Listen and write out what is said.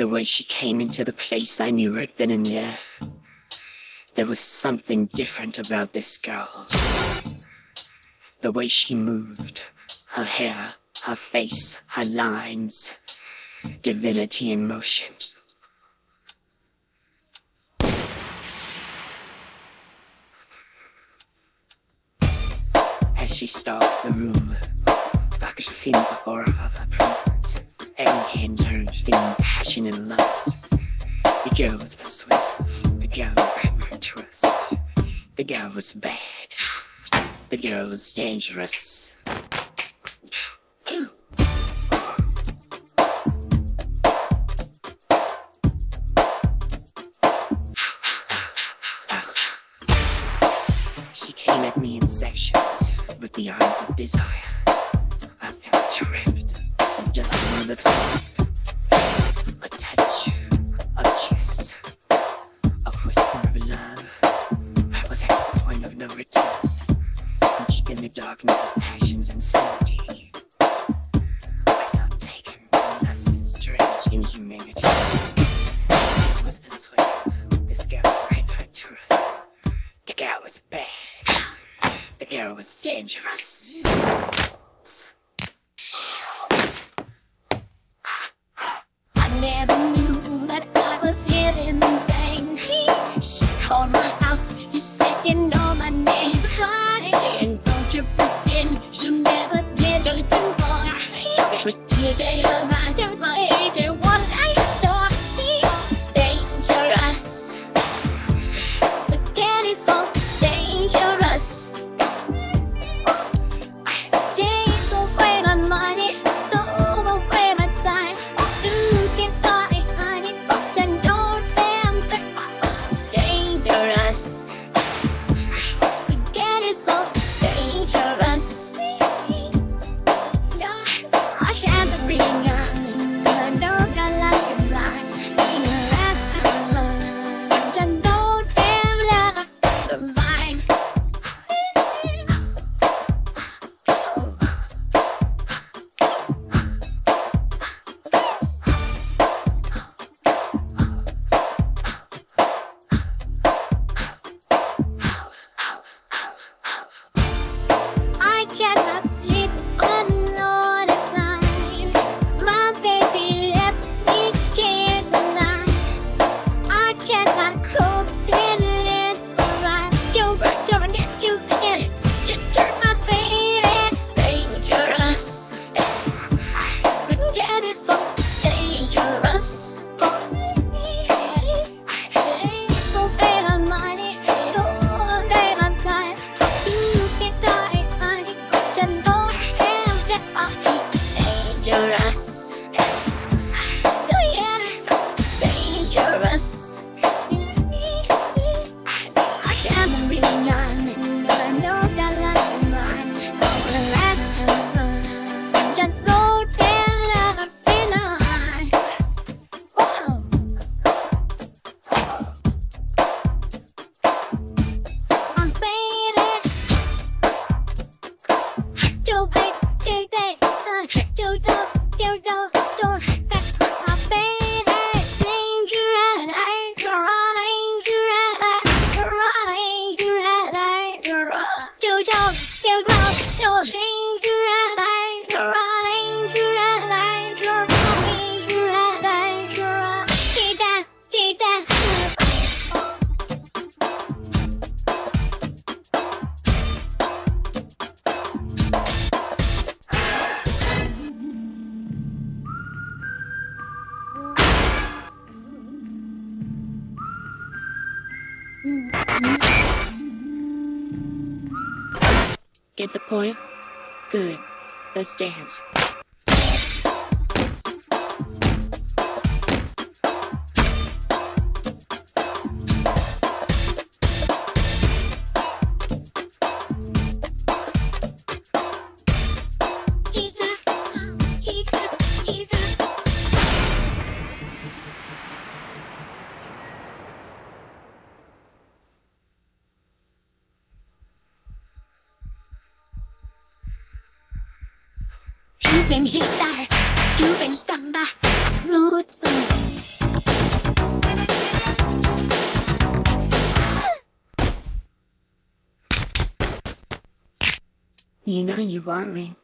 The way she came into the place, I knew right then and there. There was something different about this girl. The way she moved, her hair, her face, her lines, divinity in motion. As she stalked the room, I could feel the aura of her presence. Hand turned, feeling passion and lust. The girl was persuasive. The girl had my trust. The girl was bad. The girl was dangerous. She came at me in sections with the eyes of desire. I felt Just another sip, a touch, a kiss, a whisper of love. I was at the point of no return. Deep in the darkness of passion's insanity. I felt taken by lust's strange inhumanity. This was persuasive. This I could trust. The girl was bad. The girl was dangerous. Called my house, you said you know my name. And don't you pretend you never did more. But today I'm out dangerous. Dangerous. Cho cho cho cho cho dangerous, I trying to trying to Chị ta, chị ta. Get the point? Good. Let's dance. been hit by, you've been stung by a smooth thing. You know you want me.